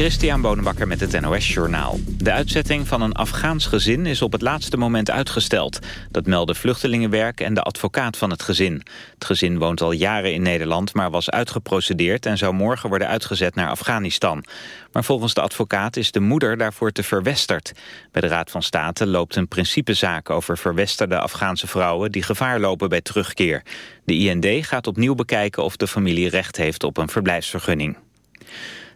Christian Bonenbakker met het NOS Journaal. De uitzetting van een Afghaans gezin is op het laatste moment uitgesteld. Dat melden Vluchtelingenwerk en de advocaat van het gezin. Het gezin woont al jaren in Nederland, maar was uitgeprocedeerd... en zou morgen worden uitgezet naar Afghanistan. Maar volgens de advocaat is de moeder daarvoor te verwesterd. Bij de Raad van State loopt een principezaak over verwesterde Afghaanse vrouwen... die gevaar lopen bij terugkeer. De IND gaat opnieuw bekijken of de familie recht heeft op een verblijfsvergunning.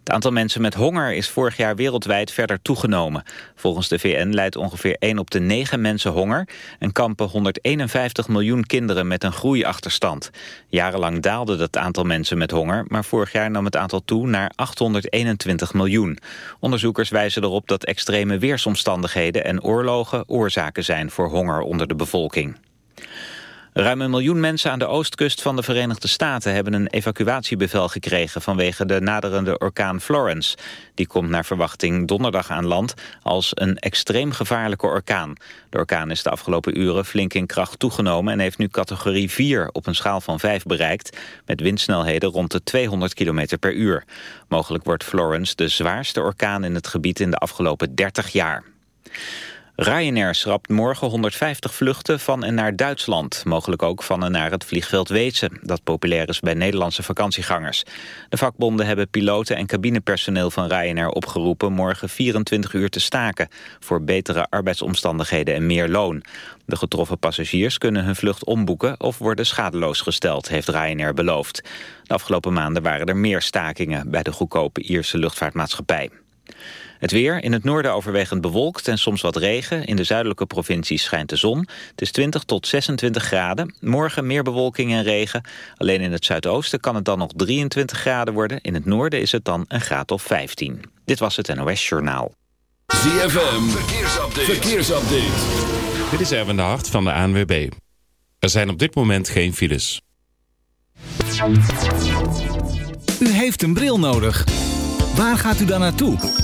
Het aantal mensen met honger is vorig jaar wereldwijd verder toegenomen. Volgens de VN leidt ongeveer 1 op de 9 mensen honger... en kampen 151 miljoen kinderen met een groeiachterstand. Jarenlang daalde het aantal mensen met honger... maar vorig jaar nam het aantal toe naar 821 miljoen. Onderzoekers wijzen erop dat extreme weersomstandigheden en oorlogen... oorzaken zijn voor honger onder de bevolking. Ruim een miljoen mensen aan de oostkust van de Verenigde Staten hebben een evacuatiebevel gekregen vanwege de naderende orkaan Florence. Die komt naar verwachting donderdag aan land als een extreem gevaarlijke orkaan. De orkaan is de afgelopen uren flink in kracht toegenomen en heeft nu categorie 4 op een schaal van 5 bereikt, met windsnelheden rond de 200 km per uur. Mogelijk wordt Florence de zwaarste orkaan in het gebied in de afgelopen 30 jaar. Ryanair schrapt morgen 150 vluchten van en naar Duitsland. Mogelijk ook van en naar het vliegveld Weetse, dat populair is bij Nederlandse vakantiegangers. De vakbonden hebben piloten en cabinepersoneel van Ryanair opgeroepen morgen 24 uur te staken voor betere arbeidsomstandigheden en meer loon. De getroffen passagiers kunnen hun vlucht omboeken of worden schadeloos gesteld, heeft Ryanair beloofd. De afgelopen maanden waren er meer stakingen bij de goedkope Ierse luchtvaartmaatschappij. Het weer, in het noorden overwegend bewolkt en soms wat regen. In de zuidelijke provincies schijnt de zon. Het is 20 tot 26 graden. Morgen meer bewolking en regen. Alleen in het zuidoosten kan het dan nog 23 graden worden. In het noorden is het dan een graad of 15. Dit was het NOS Journaal. ZFM, verkeersupdate. verkeersupdate. Dit is Erwin de Hart van de ANWB. Er zijn op dit moment geen files. U heeft een bril nodig. Waar gaat u dan naartoe?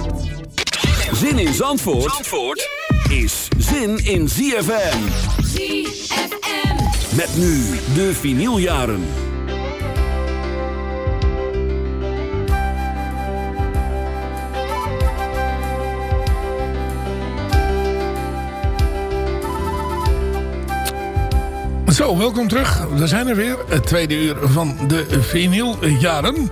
Zin in Zandvoort, Zandvoort is zin in ZFM. ZFM. Met nu de vinyljaren. Zo, welkom terug. We zijn er weer. Het tweede uur van de vinyljaren.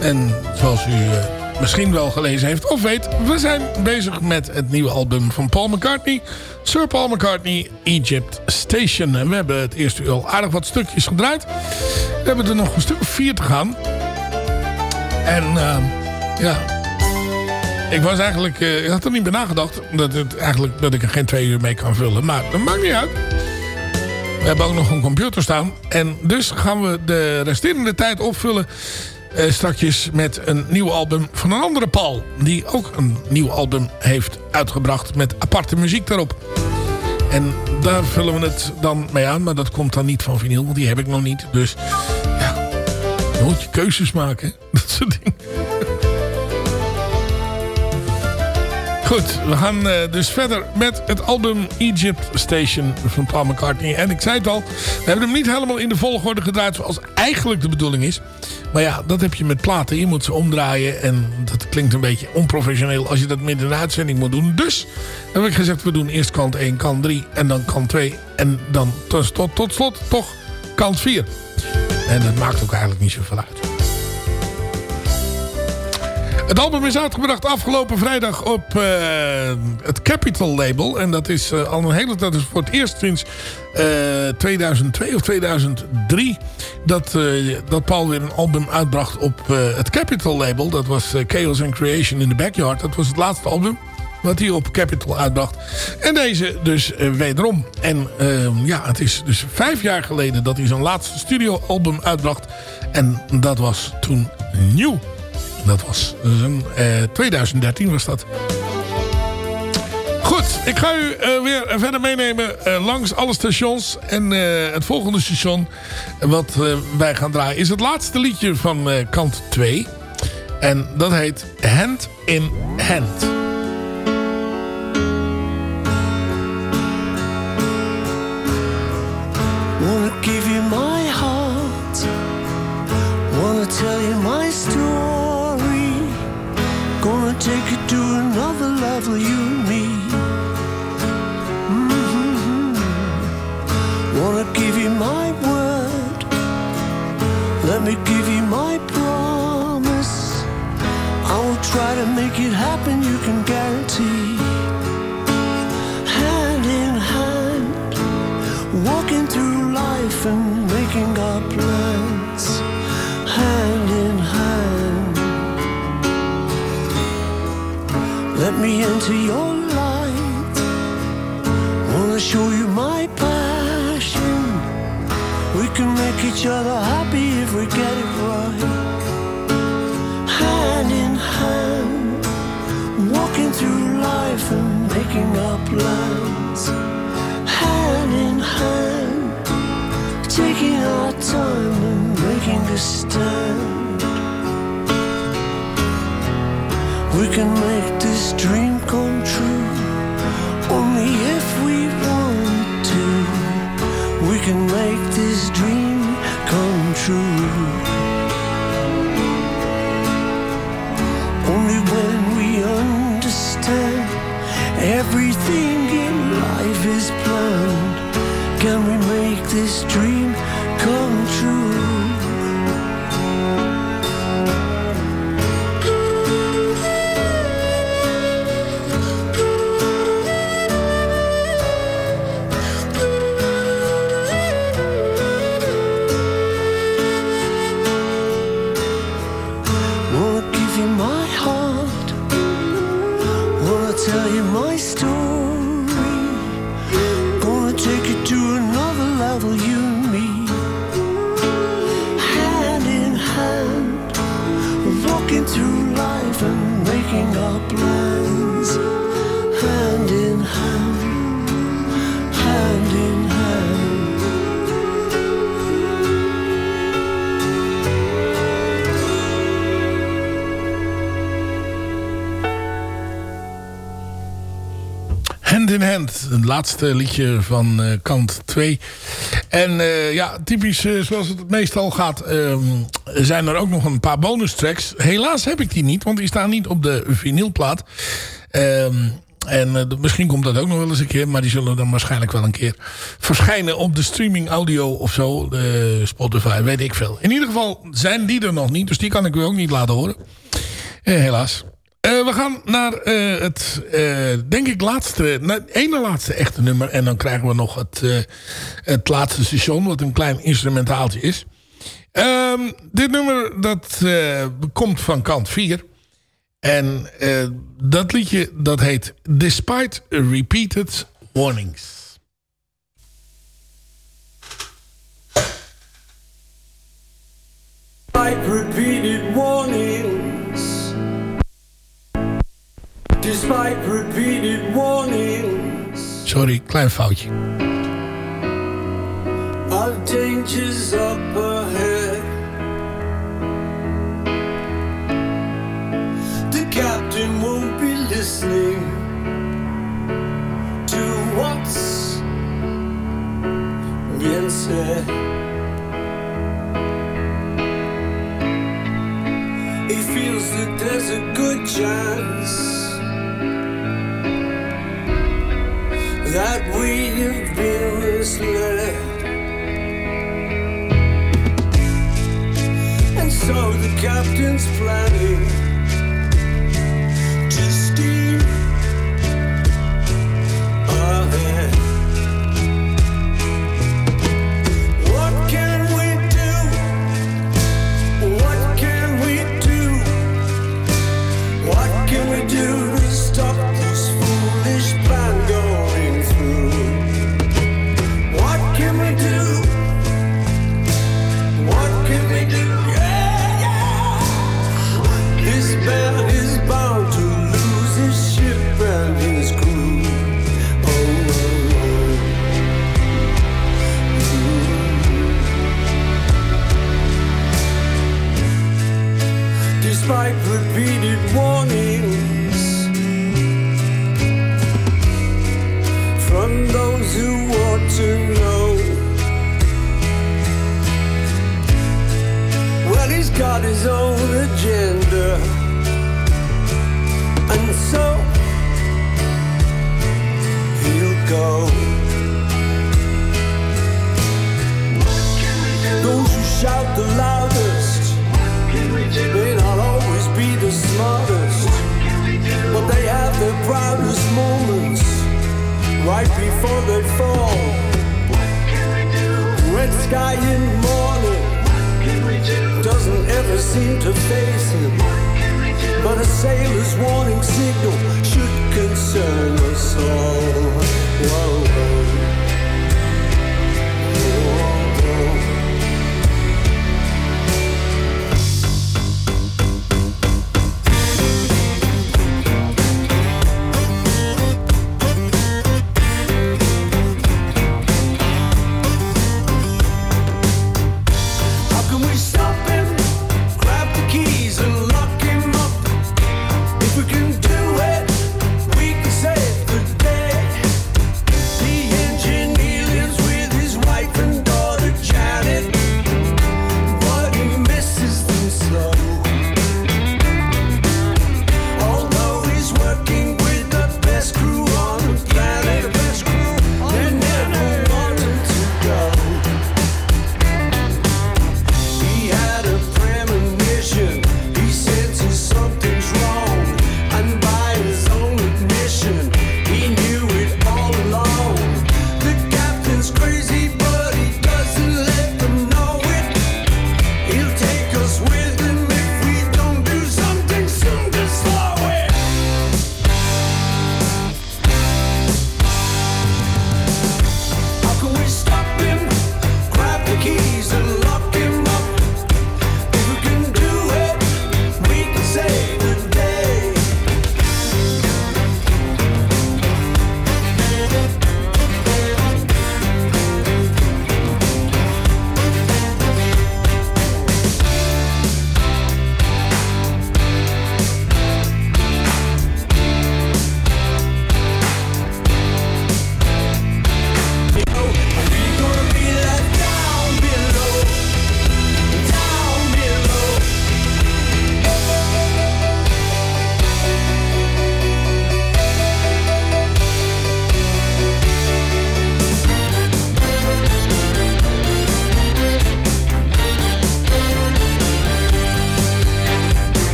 En zoals u uh, misschien wel gelezen heeft of weet... we zijn bezig met het nieuwe album van Paul McCartney. Sir Paul McCartney, Egypt Station. We hebben het eerste uur al aardig wat stukjes gedraaid. We hebben er nog een stuk of vier te gaan. En uh, ja... Ik was eigenlijk... Uh, ik had er niet bij nagedacht. Dat, het, eigenlijk, dat ik er geen twee uur mee kan vullen. Maar dat maakt niet uit. We hebben ook nog een computer staan. En dus gaan we de resterende tijd opvullen... Uh, strakjes met een nieuw album van een andere Paul. Die ook een nieuw album heeft uitgebracht met aparte muziek daarop. En daar vullen we het dan mee aan. Maar dat komt dan niet van vinyl, want die heb ik nog niet. Dus ja, moet je keuzes maken. Dat soort dingen. Goed, we gaan uh, dus verder met het album Egypt Station van Paul McCartney. En ik zei het al, we hebben hem niet helemaal in de volgorde gedraaid zoals eigenlijk de bedoeling is. Maar ja, dat heb je met platen. Je moet ze omdraaien en dat klinkt een beetje onprofessioneel als je dat midden in de uitzending moet doen. Dus heb ik gezegd, we doen eerst kant 1, kant 3 en dan kant 2. En dan tot, tot, tot slot toch kant 4. En dat maakt ook eigenlijk niet zoveel uit. Het album is uitgebracht afgelopen vrijdag op uh, het Capitol label. En dat is uh, al een hele is voor het eerst sinds uh, eh, 2002 of 2003 dat, dat Paul weer een album uitbracht op het Capitol label. Dat was Chaos and Creation in the Backyard. Dat was het laatste album wat hij op Capitol uitbracht. En deze dus wederom. En ehm, ja, het is dus vijf jaar geleden dat hij zijn laatste studioalbum uitbracht. En dat was toen nieuw. Dat was uh, eh, 2013 was dat. Goed, ik ga u uh, weer verder meenemen langs alle stations. En het volgende station wat wij gaan draaien is het laatste liedje van kant 2. En dat heet Hand in Hand. Take it to another level, you and me. Mm-hmm. Wanna give you my word. Let me give you my promise. I will try to make it happen, you can guarantee. Me into your light. Wanna show you my passion. We can make each other happy if we get it right. Hand in hand, walking through life and making our plans. Hand in hand, taking our time and making a stand. We can make this dream come true laatste liedje van uh, kant 2. En uh, ja, typisch uh, zoals het meestal gaat... Ehm, zijn er ook nog een paar bonus tracks. Helaas heb ik die niet, want die staan niet op de vinylplaat. Um, en misschien komt dat ook nog wel eens een keer. Maar die zullen dan waarschijnlijk wel een keer verschijnen op de streaming audio of zo. Spotify, weet ik veel. In ieder geval zijn die er nog niet. Dus die kan ik u ook niet laten horen. helaas. Uh, we gaan naar uh, het, uh, denk ik, laatste, ene laatste echte nummer. En dan krijgen we nog het, het laatste station, wat een klein instrumentaaltje is. Um, dit nummer, dat komt van kant 4. En dat liedje, dat heet Despite Repeated Warnings. Despite repeated Despite repeated warnings. Sorry, klein foutje. I've dangers up ahead. The captain won't be listening to what's being said. He feels that there's a good chance. that we have been misled. And so the captain's planning.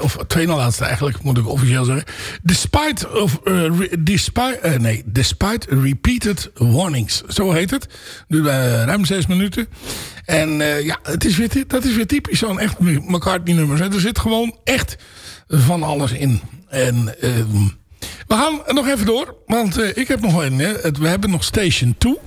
Of twee na laatste eigenlijk, moet ik officieel zeggen. Despite, of, eh, despite, eh, nee, despite repeated warnings. Zo heet het. Duurt eh, ruim zes minuten. En ja, het is weer, dat is weer typisch zo'n echt McCartney-nummers. Er zit gewoon echt van alles in. En ehm, we gaan nog even door, want ik heb nog een. We hebben nog Station 2.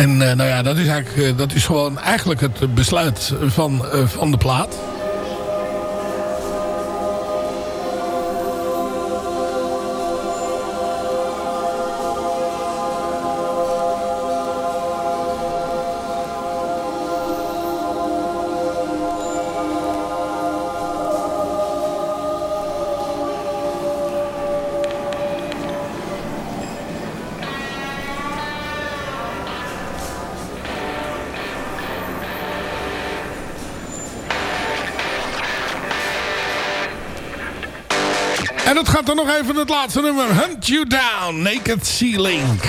En eh, nou ja, dat is eigenlijk eh, dat is gewoon eigenlijk het besluit van, eh, van de plaat. Even het laatste nummer. Hunt You Down, Naked Sea Link.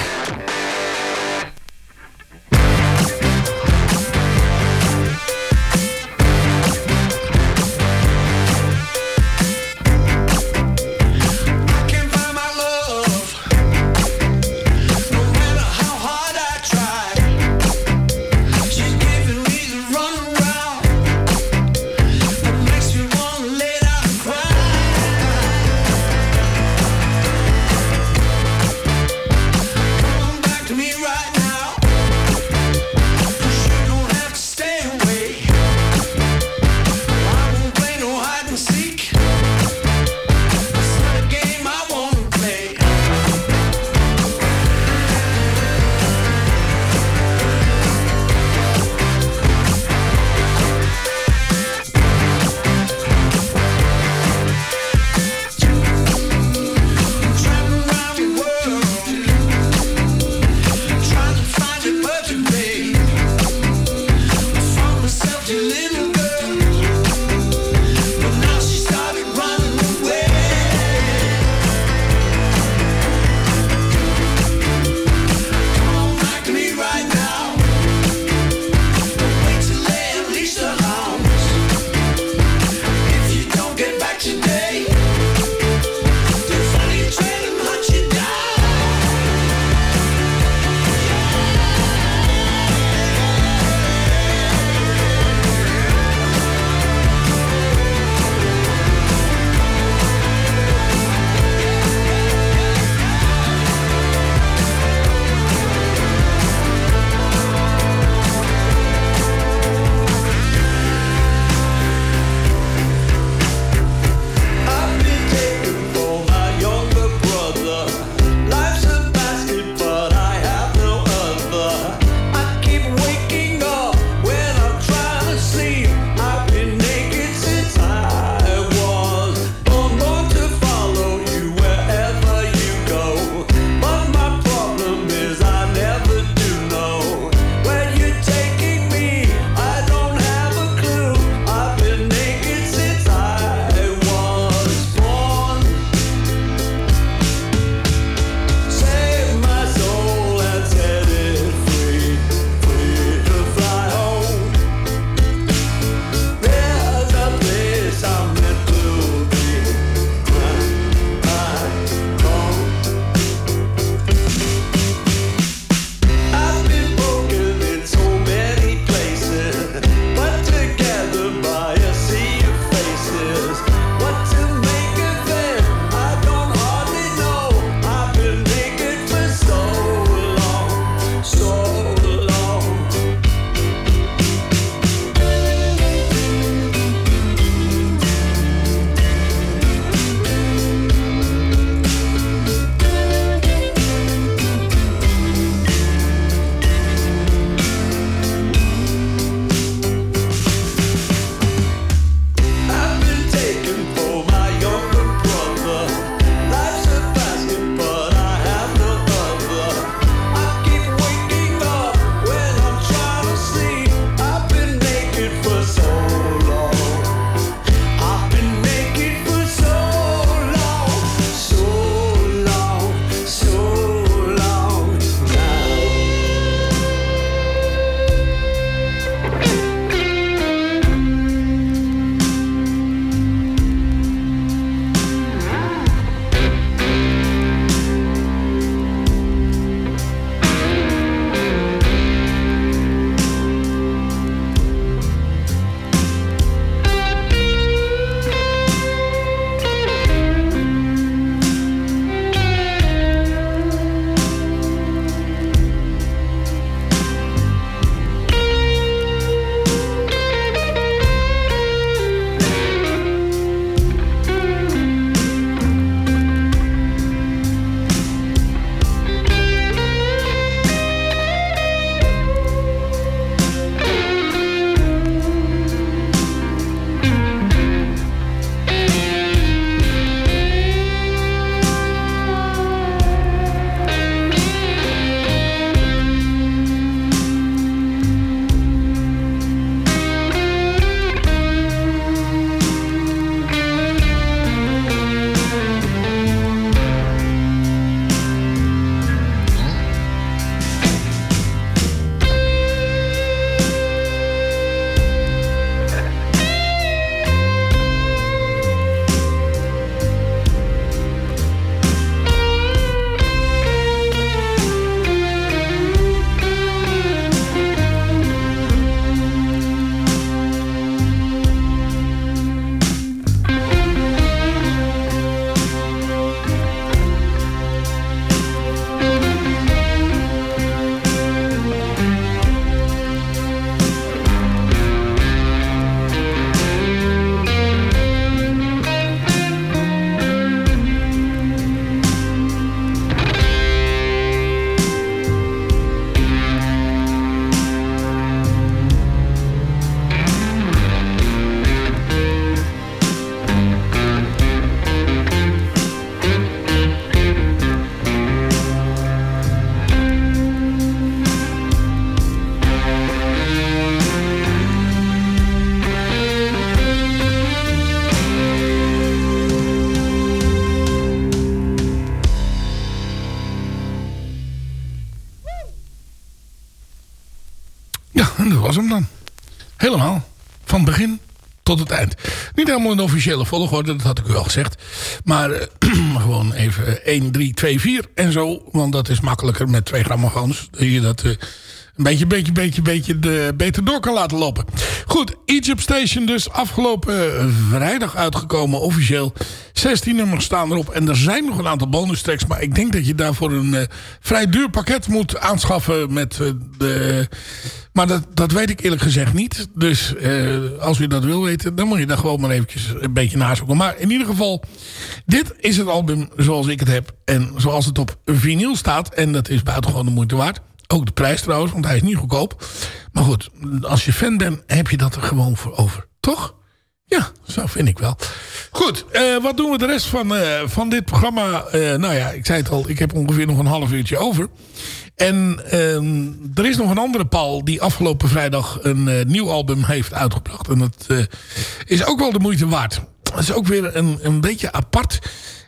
Helemaal de officiële volgorde, dat had ik u al gezegd. Maar uh, gewoon even 1, 3, 2, 4 en zo. Want dat is makkelijker met twee grammofoons. Dat je dat uh, een beetje, beetje, beetje, beetje de, beter door kan laten lopen. Goed, Egypt Station dus afgelopen vrijdag uitgekomen officieel. 16 nummers staan erop en er zijn nog een aantal bonus tracks. Maar ik denk dat je daarvoor een uh, vrij duur pakket moet aanschaffen met uh, de... Maar dat, dat weet ik eerlijk gezegd niet. Dus als u dat wil weten, dan moet je daar gewoon maar eventjes een beetje nazoeken. Maar in ieder geval, dit is het album zoals ik het heb. En zoals het op vinyl staat. En dat is buitengewoon de moeite waard. Ook de prijs trouwens, want hij is niet goedkoop. Maar goed, als je fan bent, heb je dat er gewoon voor over. Toch? Ja, zo vind ik wel. Goed, uh, wat doen we de rest van, uh, van dit programma? Uh, nou ja, ik zei het al, ik heb ongeveer nog een half uurtje over. En er is nog een andere Paul die afgelopen vrijdag een nieuw album heeft uitgebracht. En dat is ook wel de moeite waard. Het is ook weer een, een beetje apart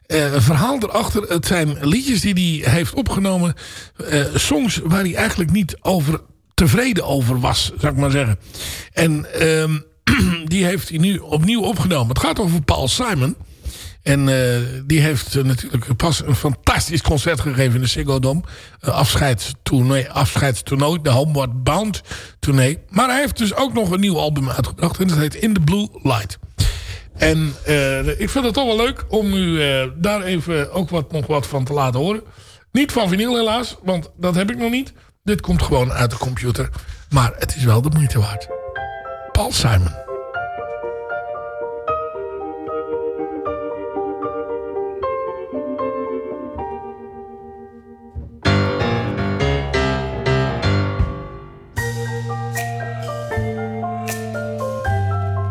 uh, verhaal erachter. Het zijn liedjes die hij heeft opgenomen. Uh, songs waar hij eigenlijk niet over tevreden over was, zou ik maar zeggen. En uh, die heeft hij nu opnieuw opgenomen. Het gaat over Paul Simon. En uh, die heeft natuurlijk pas een fantastisch concert gegeven in de Ziggo Dome. Afscheidstournee, afscheidstoernooi, de Homeward Bound tournee. Maar hij heeft dus ook nog een nieuw album uitgebracht. En dat heet In the Blue Light. En uh, ik vind het toch wel leuk om u uh, daar even ook wat, nog wat van te laten horen. Niet van vinyl helaas, want dat heb ik nog niet. Dit komt gewoon uit de computer. Maar het is wel de moeite waard. Paul Simon.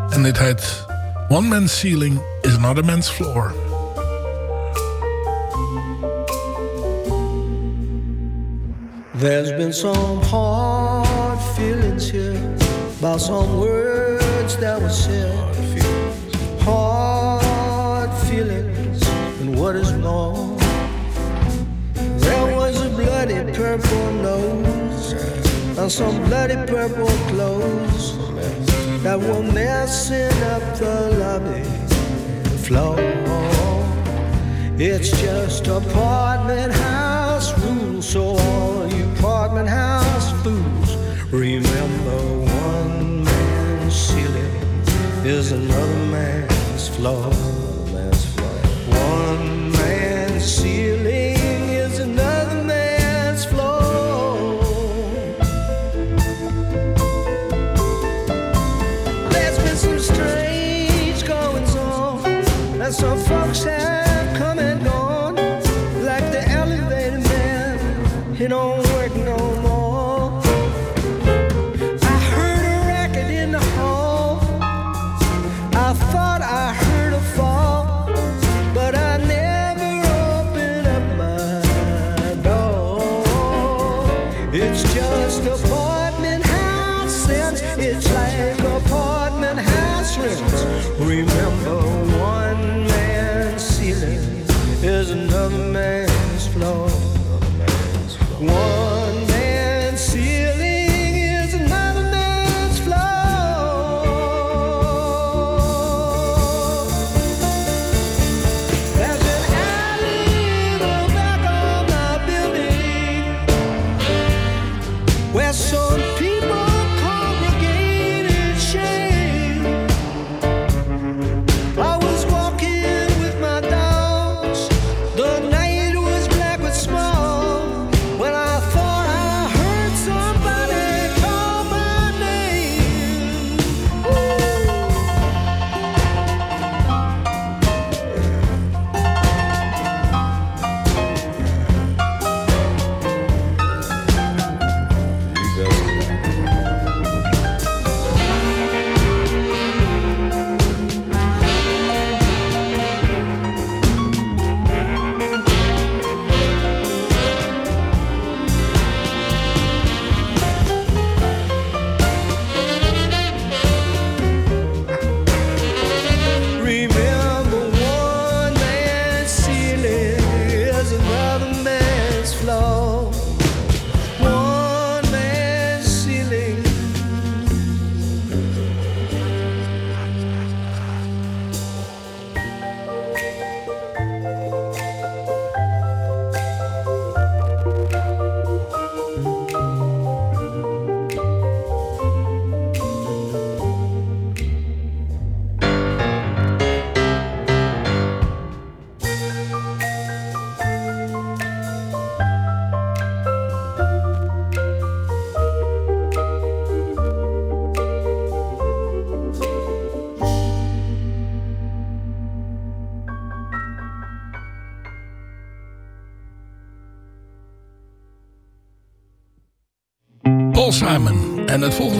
En dit heet One man's ceiling is another man's floor. There's been some hard feelings here about some words that were said. Hard feelings and what is wrong. There was a bloody purple nose and some bloody purple clothes that were messing up the lobby floor. It's just apartment house rules, so all you apartment house fools remember one man's ceiling is another man's floor. Het volgende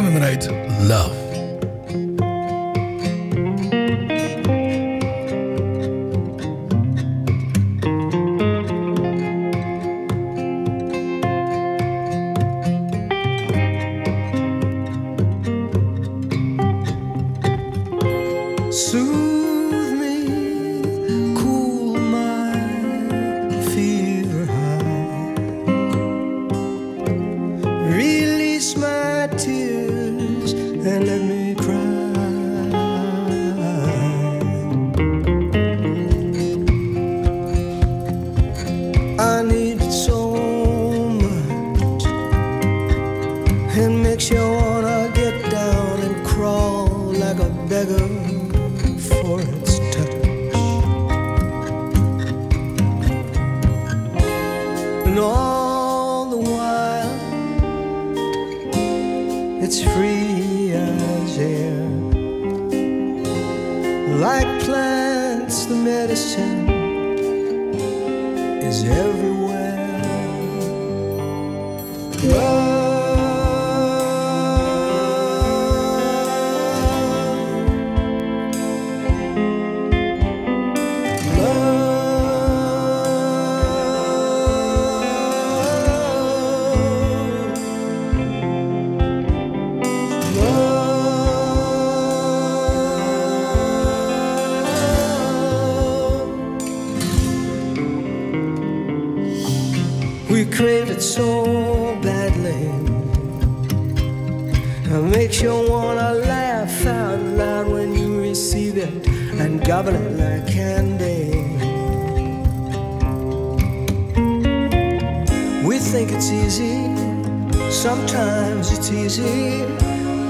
easy,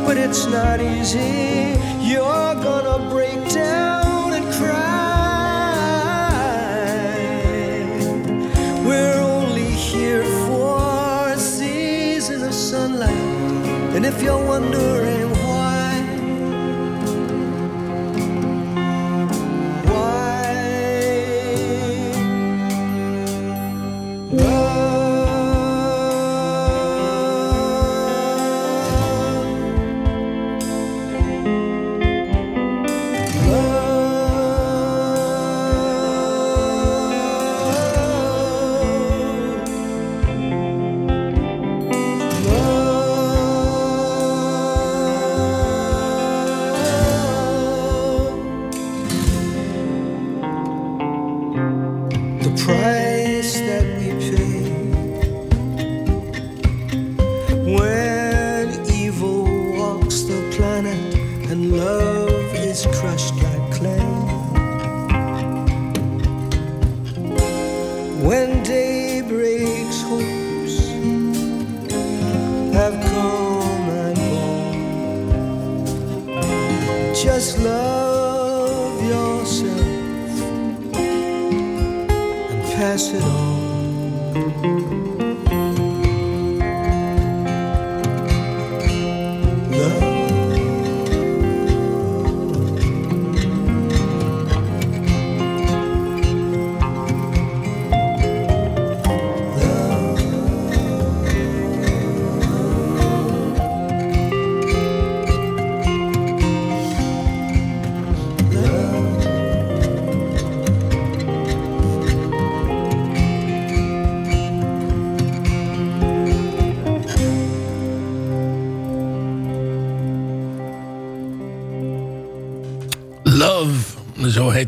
but it's not easy. You're gonna break down and cry. We're only here for a season of sunlight, and if you're wondering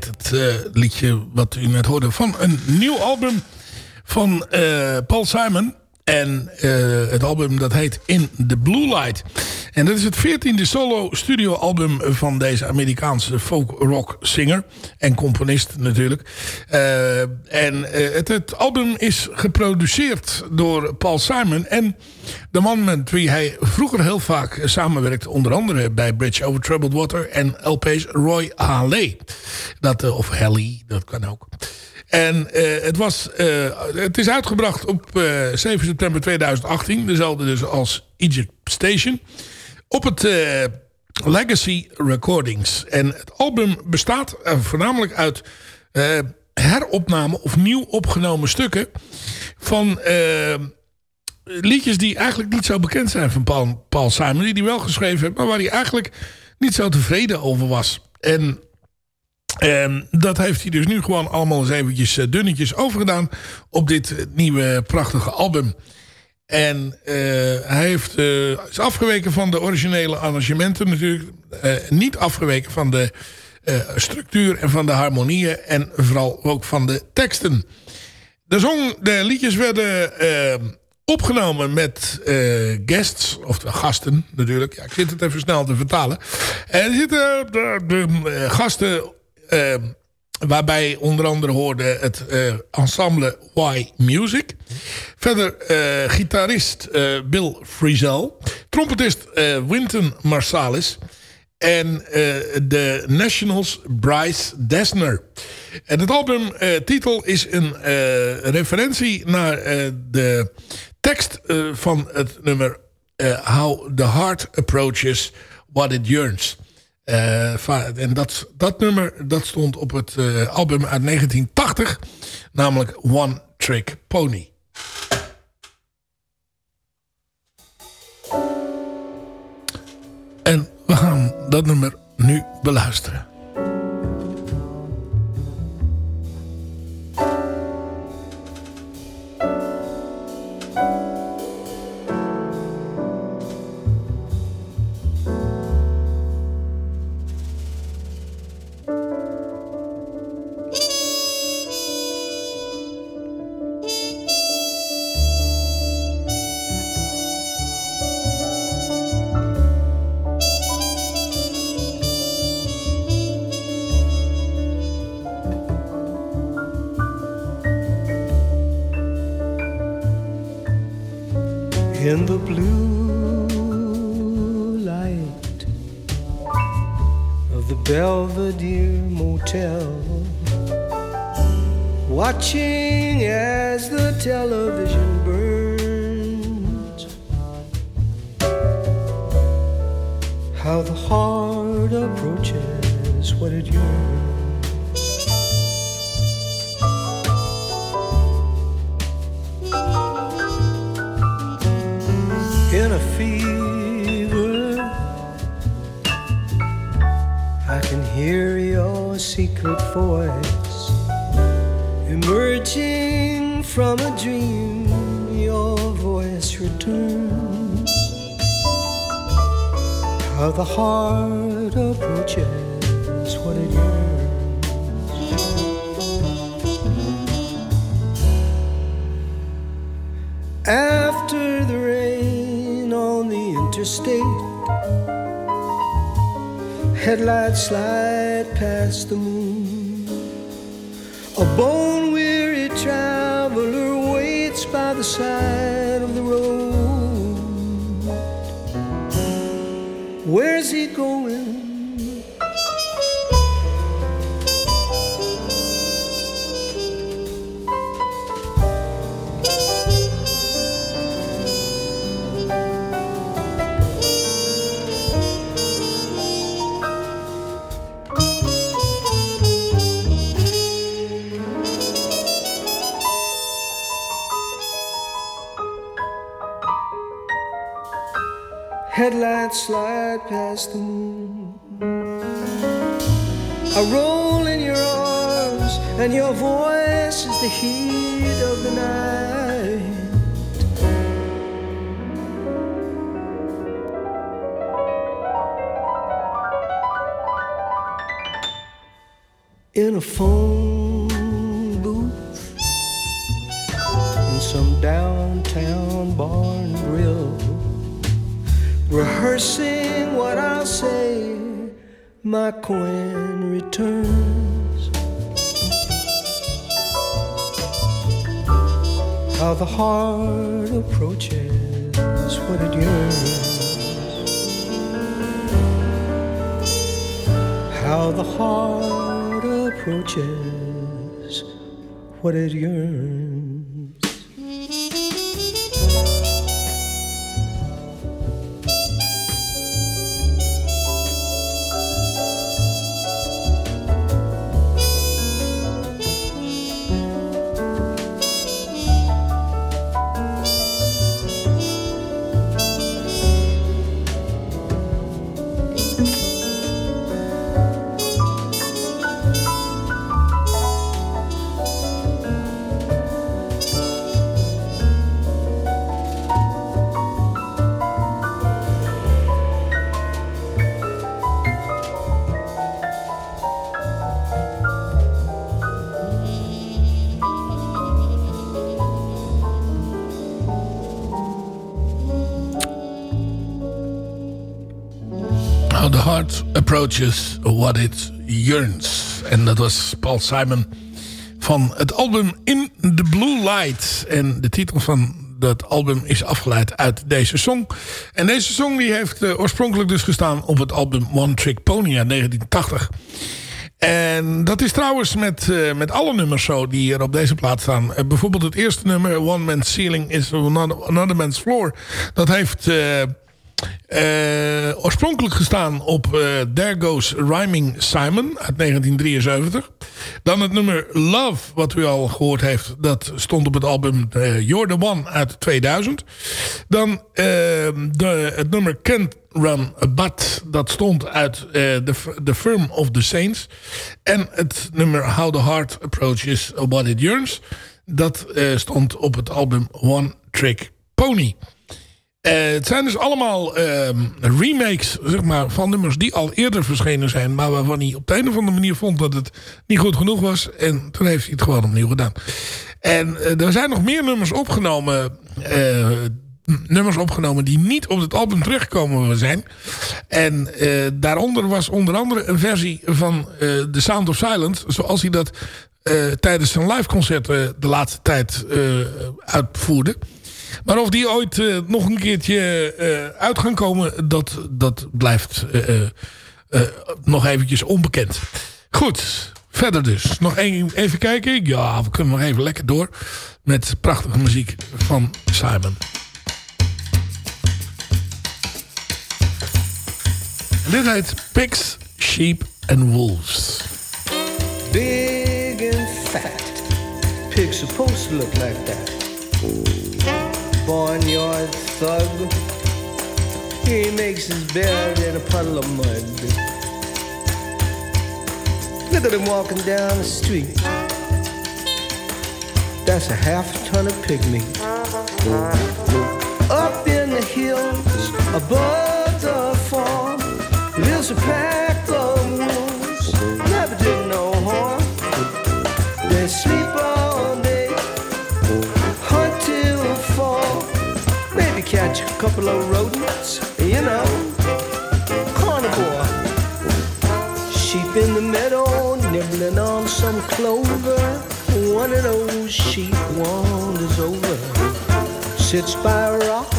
het eh, liedje wat u net hoorde van een nieuw album van eh, Paul Simon. En eh, het album dat heet In the Blue Light. En dat is het veertiende solo studio album van deze Amerikaanse folk rock singer. En componist natuurlijk. Eh, en eh, het, het album is geproduceerd door Paul Simon. En de man met wie hij vroeger heel vaak samenwerkte. Onder andere bij Bridge Over Troubled Water en LP's Roy Haley. Dat, eh, of Halley, dat kan ook. En het, was, het is uitgebracht op eh, 7 september 2018. Dezelfde dus als Egypt Station. Op het eh, Legacy Recordings. En het album bestaat eh, voornamelijk uit eh, heropname of nieuw opgenomen stukken. Van liedjes die eigenlijk niet zo bekend zijn van Paul, Paul Simon. Die hij wel geschreven heeft, maar waar hij eigenlijk niet zo tevreden over was. En ehm, dat heeft hij dus nu gewoon allemaal eens eventjes dunnetjes overgedaan op dit nieuwe prachtige album. En eh, hij heeft, eh, is afgeweken van de originele arrangementen natuurlijk. Eh, niet afgeweken van de structuur en van de harmonieën. En vooral ook van de teksten. De, zong, de liedjes werden opgenomen met guests, of gasten natuurlijk. Ja, ik zit het even snel te vertalen. En er zitten de, de gasten waarbij onder andere hoorde het eh, ensemble Y Music. Verder eh, gitarist eh, Bill Frisell. Trompetist Wynton Marsalis. En de Nationals Bryce Dessner. En het albumtitel is een referentie naar de tekst van het nummer How the Heart Approaches What It Yearns. Eh, en dat, dat nummer dat stond op het eh, album uit 1980. Namelijk One Trick Pony. En we gaan dat nummer nu beluisteren. Emerging from a dream. Your voice returns. How the heart approaches what it yearns. After the rain on the interstate, headlights slide past the moon. A bone traveler waits by the side of the road. Where's he going? Headlights slide past the moon. I roll in your arms, and your voice is the heat of the night. In a phone rehearsing what I'll say. My coin returns. How the heart approaches what it yearns. How the heart approaches what it yearns. Approaches What It Yearns. En dat was Paul Simon van het album In the Blue Light. En de titel van dat album is afgeleid uit deze song. En deze song die heeft uh, oorspronkelijk dus gestaan op het album One Trick Pony uit 1980. En dat is trouwens met, uh, met alle nummers zo die hier op deze plaat staan. Uh, bijvoorbeeld het eerste nummer, One Man's Ceiling is another Man's Floor. Dat heeft... Uh, oorspronkelijk gestaan op uh, There Goes Rhyming Simon uit 1973. Dan het nummer Love, wat u al gehoord heeft. Dat stond op het album uh, You're the One uit 2000. Dan de, het nummer Can't Run But. Dat stond uit the, the Firm of the Saints. En het nummer How the Heart Approaches What It Yearns. Dat stond op het album One Trick Pony. Uh, het zijn dus allemaal uh, remakes zeg maar, van nummers die al eerder verschenen zijn. Maar waarvan hij op de een of andere manier vond dat het niet goed genoeg was. En toen heeft hij het gewoon opnieuw gedaan. En uh, er zijn nog meer nummers opgenomen. nummers opgenomen die niet op het album teruggekomen zijn. En daaronder was onder andere een versie van The Sound of Silence. Zoals hij dat tijdens zijn live concerten de laatste tijd uitvoerde. Maar of die ooit uh, nog een keertje uh, uit gaan komen, dat, dat blijft uh, nog eventjes onbekend. Goed, verder dus. Nog één, even kijken. Ja, we kunnen nog even lekker door met prachtige muziek van Simon. Dit heet Pigs, Sheep and Wolves. Big and fat. Pigs supposed to look like that. Barnyard thug. He makes his bed in a puddle of mud. Look at him walking down the street. That's a half ton of meat. Up in the hills above the farm lives a pack of wolves. Never did no harm. They sleep catch a couple of rodents, you know. Carnivore. Sheep in the meadow, nibbling on some clover. One of those sheep wanders over, sits by a rock,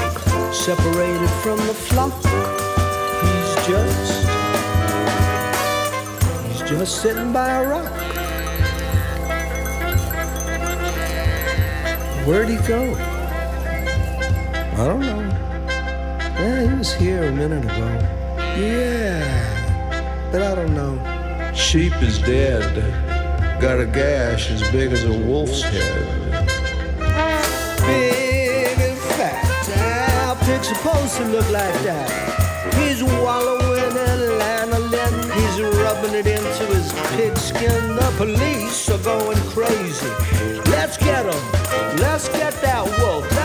separated from the flock. He's just, he's just sitting by a rock. Where'd he go? I don't know. Yeah, he was here a minute ago. Yeah, but I don't know. Sheep is dead. Got a gash as big as a wolf's head. Big and fat. How pig's supposed to look like that? He's wallowing in lanolin. He's rubbing it into his pigskin. The police are going crazy. Let's get him. Let's get that wolf.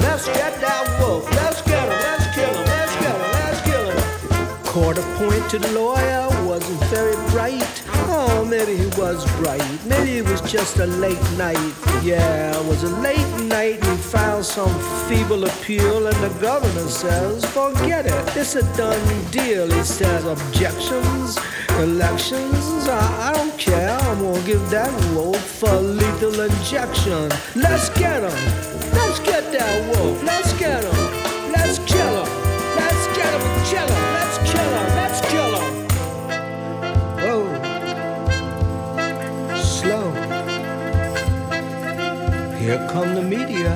Let's get that wolf. Let's get him. Let's kill him. Let's get him. Let's kill him. Court appointed lawyer wasn't very bright. Oh, maybe he was bright. Maybe it was just a late night. Yeah, it was a late night and he filed some feeble appeal and the governor says, forget it. It's a done deal. He says, objections, elections, I, I don't care. I'm gonna give that wolf a lethal injection. Let's get him. Let's get that wolf. Let's get him. Let's kill him. Let's get him kill him. Let's kill him. Let's kill him. Whoa. Slow. Here come the media.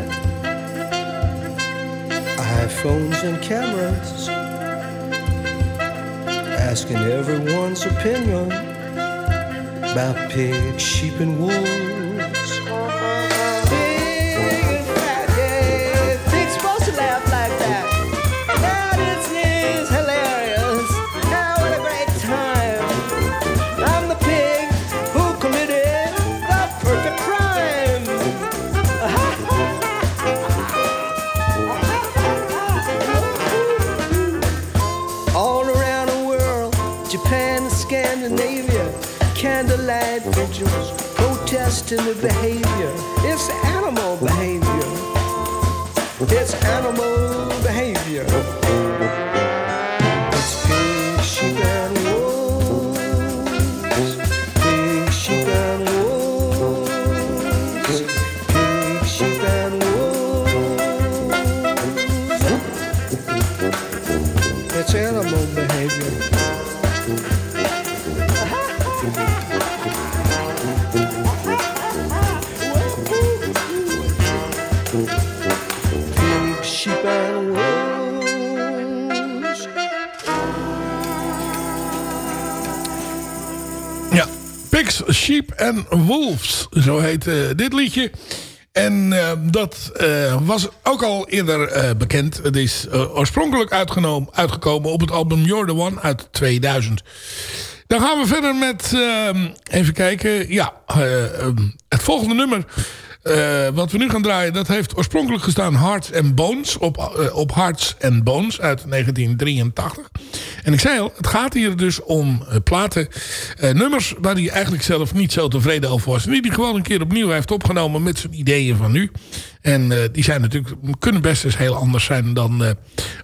iPhones and cameras. Asking everyone's opinion about pigs, sheep, and wolves. Candlelight vigils, protesting the behavior. It's animal behavior. It's animal behavior. Sheep and Wolves. Zo heet eh, dit liedje. En eh, dat eh, was ook al eerder bekend. Het is oorspronkelijk uitgenomen, uitgekomen op het album You're the One uit 2000. Dan gaan we verder met, ehm, even kijken, ja, eh, ehm, het volgende nummer eh, wat we nu gaan draaien, dat heeft oorspronkelijk gestaan Hearts and Bones op, eh, op Hearts and Bones uit 1983. En ik zei al, het gaat hier dus om eh, platen, nummers waar hij eigenlijk zelf niet zo tevreden over was. En die hij gewoon een keer opnieuw heeft opgenomen met zijn ideeën van nu. En eh, die zijn natuurlijk, kunnen best eens heel anders zijn dan eh,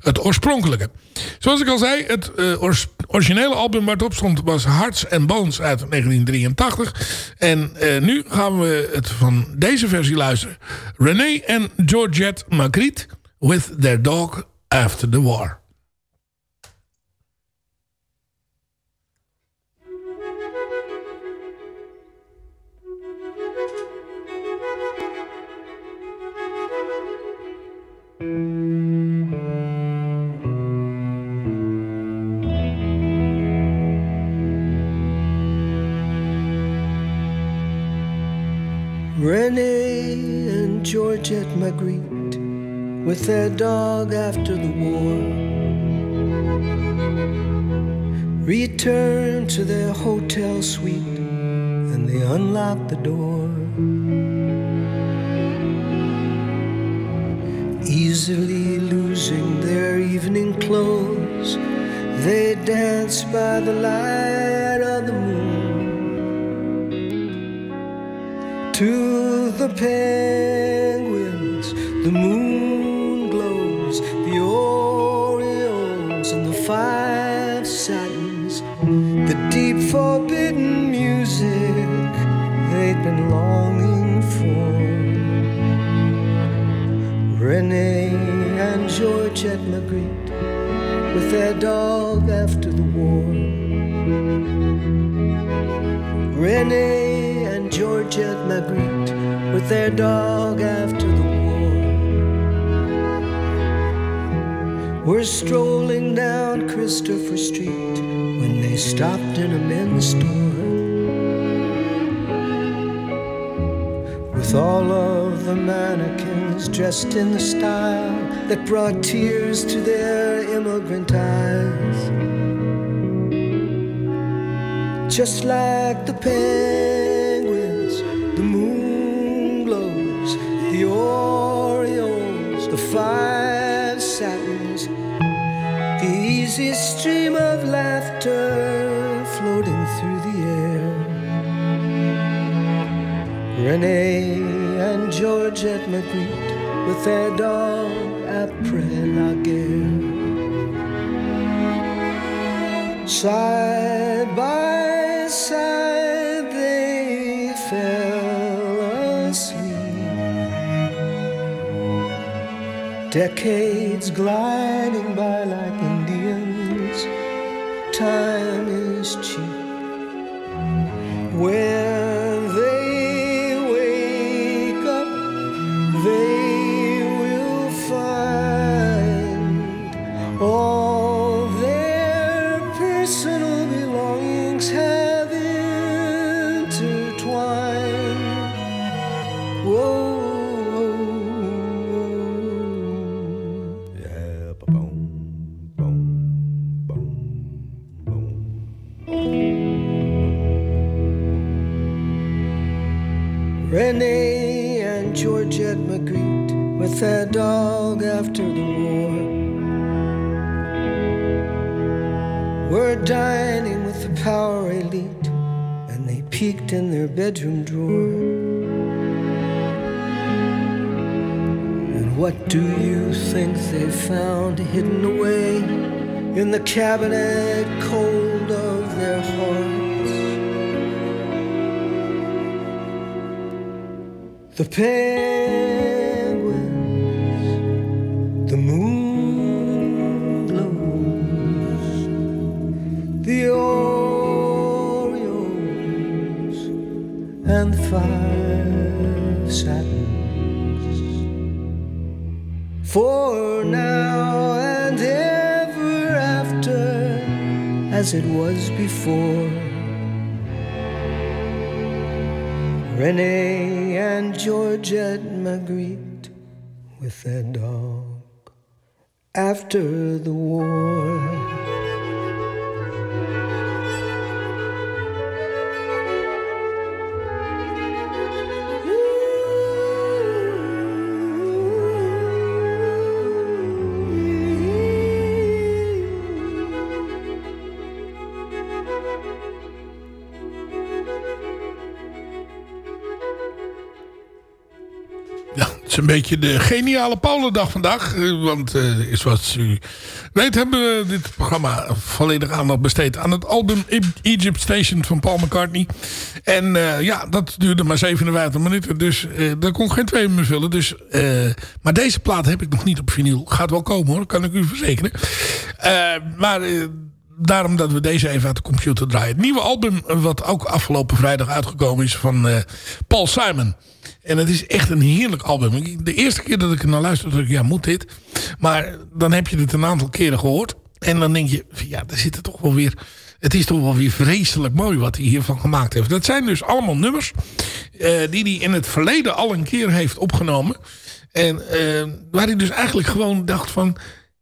het oorspronkelijke. Zoals ik al zei, het eh, originele album waar het op stond was Hearts and Bones uit 1983. En nu gaan we het van deze versie luisteren. René en Georgette Magritte with their dog after the war. Magritte with their dog after the war returned to their hotel suite and they unlocked the door. Easily losing their evening clothes, they danced by the light of the moon to the penguins, the moon glows, the orioles and the five satins, the deep forbidden music they'd been longing for. Renee and Georgette Magritte with their dog after the war. Renee and Georgette Magritte with their dog after Were strolling down Christopher Street when they stopped in a men's store. With all of the mannequins dressed in the style that brought tears to their immigrant eyes just like the penguins, the moon glows, the orioles, the five easy stream of laughter floating through the air. Renee and Georgette Magritte with their dog après. Side by side they fell asleep. Decades gliding by. Time bedroom drawer. And what do you think they found hidden away in the cabinet cold of their hearts? The penguins, and five satins. For now and ever after, as it was before, Renee and Georgette Magritte with their dog after the war. Is een beetje de geniale Paulendag vandaag. eh, Want eh, is zoals u weet hebben we dit programma volledig aandacht besteed aan het album E- Egypt Station van Paul McCartney. En eh, ja, dat duurde maar 57 minuten. Dus eh, daar kon geen twee meer vullen. Dus, eh, maar deze plaat heb ik nog niet op vinyl. Gaat wel komen hoor, kan ik u verzekeren. Eh, maar... eh, daarom dat we deze even uit de computer draaien. Het nieuwe album wat ook afgelopen vrijdag uitgekomen is van eh, Paul Simon. En het is echt een heerlijk album. De eerste keer dat ik er naar luisterde, dacht ik, ja, moet dit? Maar dan heb je het een aantal keren gehoord. En dan denk je, ja, er zit er toch wel weer... Het is toch wel weer vreselijk mooi wat hij hiervan gemaakt heeft. Dat zijn dus allemaal nummers eh, die hij in het verleden al een keer heeft opgenomen. En eh, waar hij dus eigenlijk gewoon dacht van,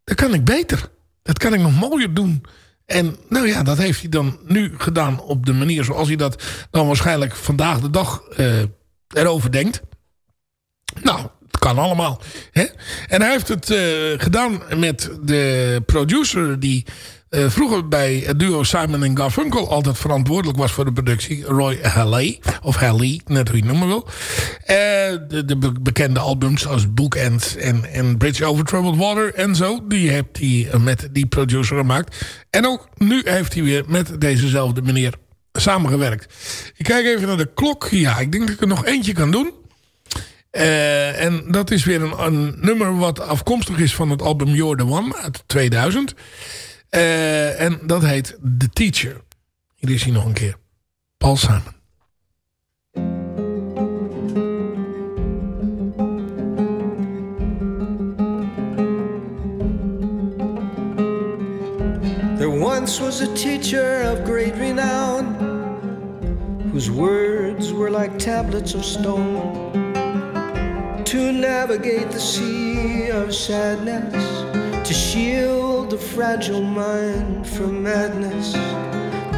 dat kan ik beter. Dat kan ik nog mooier doen. En nou ja, dat heeft hij dan nu gedaan op de manier zoals hij dat dan waarschijnlijk vandaag de dag eh, erover denkt. Nou, het kan allemaal. Hè? En hij heeft het eh, gedaan met de producer die eh, vroeger bij het duo Simon Garfunkel altijd verantwoordelijk was voor de productie. Roy Halley, of Halley, net hoe je het noemen wil. Eh, de, de be- bekende albums zoals Bookends en, en Bridge Over Troubled Water en zo. Die heeft hij met die producer gemaakt. En ook nu heeft hij weer met dezezelfde meneer samengewerkt. Ik kijk even naar de klok. Ja, ik denk dat ik er nog eentje kan doen. Eh, en dat is weer een, een nummer wat afkomstig is van het album You're the One uit 2000. Eh, en dat heet The Teacher. Hier is hij nog een keer. Paul Simon. There once was a teacher of great renown, whose words were like tablets of stone to navigate the sea of sadness, to shield the fragile mind from madness.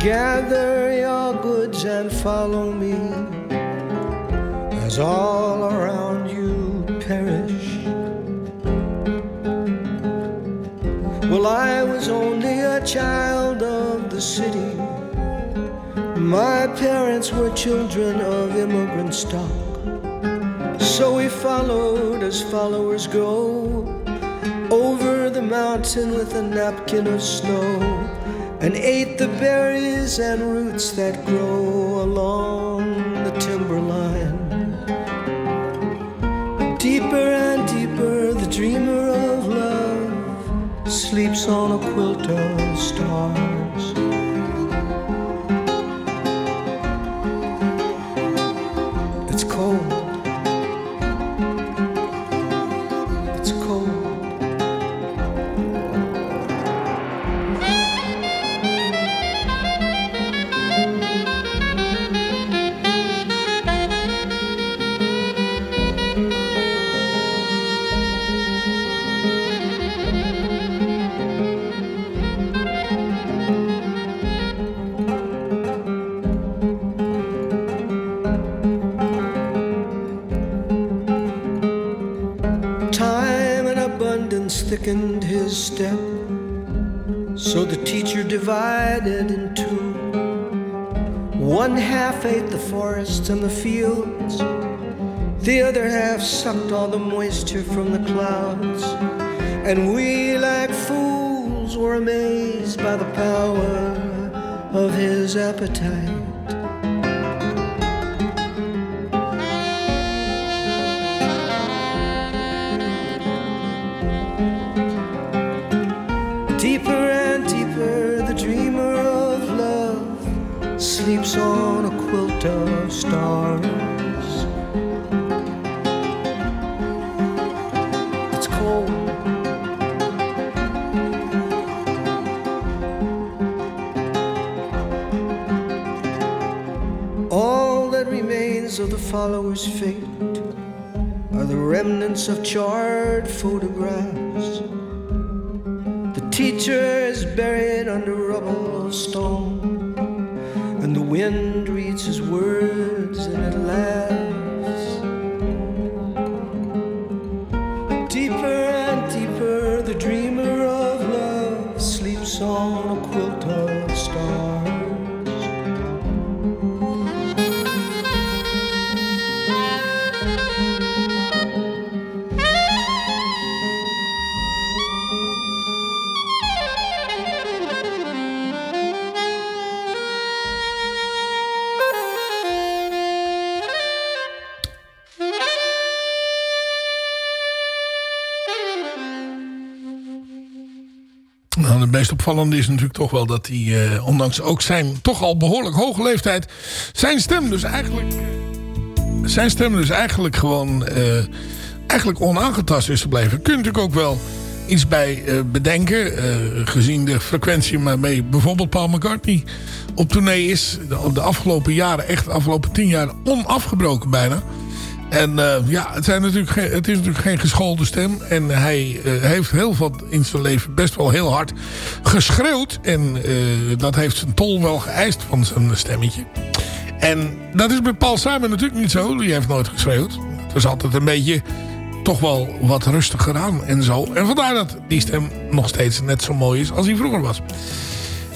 Gather your goods and follow me, as all around you perish. Well, I was only a child of the city. My parents were children of immigrant stock. So we followed as followers go over the mountain with a napkin of snow and ate the berries and roots that grow along the timberline. Deeper and deeper, the dreamer of love sleeps on a quilt of stars. And the fields, the other half sucked all the moisture from the clouds. And we, like fools, were amazed by the power of his appetite. Opvallende is natuurlijk toch wel dat hij, eh, ondanks ook zijn toch al behoorlijk hoge leeftijd, zijn stem dus eigenlijk, zijn stem dus eigenlijk gewoon, eh, eigenlijk onaangetast is gebleven. Kun je natuurlijk ook wel iets bij eh, bedenken, gezien de frequentie waarmee bijvoorbeeld Paul McCartney op tournee is. De, de afgelopen jaren, echt de afgelopen tien jaar, onafgebroken bijna. En eh, ja, het, zijn natuurlijk het is natuurlijk geen geschoolde stem. En hij eh, heeft heel wat in zijn leven best wel heel hard geschreeuwd. En eh, dat heeft zijn tol wel geëist van zijn stemmetje. En dat is bij Paul Simon natuurlijk niet zo. Die heeft nooit geschreeuwd. Het was altijd een beetje toch wel wat rustiger aan en zo. En vandaar dat die stem nog steeds net zo mooi is als hij vroeger was.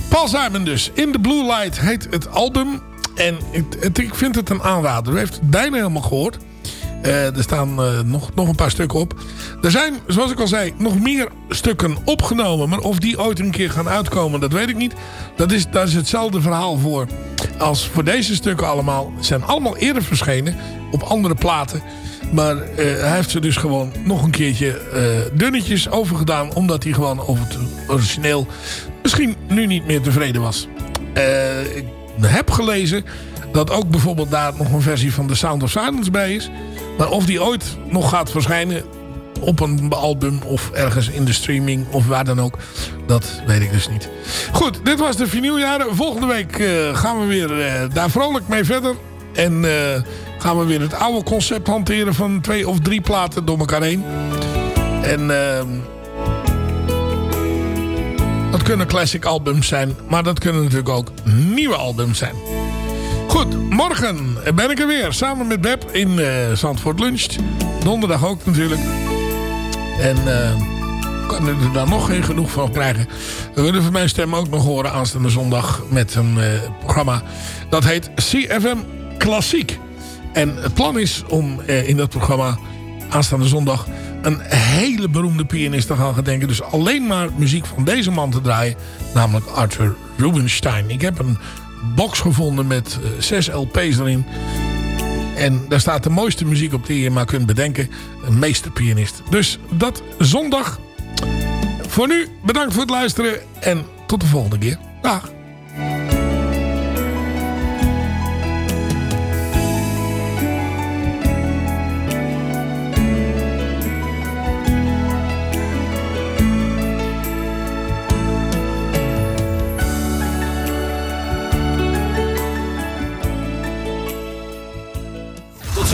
Paul Simon dus. In the Blue Light heet het album. En het- ik vind het een aanrader. U heeft het bijna helemaal gehoord. Eh, er staan eh, nog, nog een paar stukken op. Er zijn, zoals ik al zei, nog meer stukken opgenomen. Maar of die ooit een keer gaan uitkomen, dat weet ik niet. Dat is, daar is hetzelfde verhaal voor als voor deze stukken allemaal. Ze zijn allemaal eerder verschenen op andere platen. Maar eh, hij heeft ze dus gewoon nog een keertje dunnetjes overgedaan. Omdat hij gewoon over het origineel misschien nu niet meer tevreden was. Ik heb gelezen dat ook bijvoorbeeld daar nog een versie van The Sound of Silence bij is. Maar of die ooit nog gaat verschijnen op een album of ergens in de streaming of waar dan ook. Dat weet ik dus niet. Goed, dit was de vinyljaren. Volgende week eh, gaan we weer eh, daar vrolijk mee verder. En eh, gaan we weer het oude concept hanteren van twee of drie platen door elkaar heen. En ehm, dat kunnen classic albums zijn. Maar dat kunnen natuurlijk ook nieuwe albums zijn. Goed, morgen ben ik er weer. Samen met Beb in eh, Zandvoort Luncht. Donderdag ook natuurlijk. En eh kan er dan nog geen genoeg van krijgen. We willen van mijn stem ook nog horen aanstaande zondag met een eh, programma. Dat heet CFM Klassiek. En het plan is om in dat programma aanstaande zondag een hele beroemde pianist te gaan gedenken. Dus alleen maar muziek van deze man te draaien. Namelijk Arthur Rubinstein. Ik heb een box gevonden met eh, zes LP's erin. En daar staat de mooiste muziek op die je maar kunt bedenken. Een meesterpianist. Dus dat zondag. Voor nu bedankt voor het luisteren. En tot de volgende keer. Dag.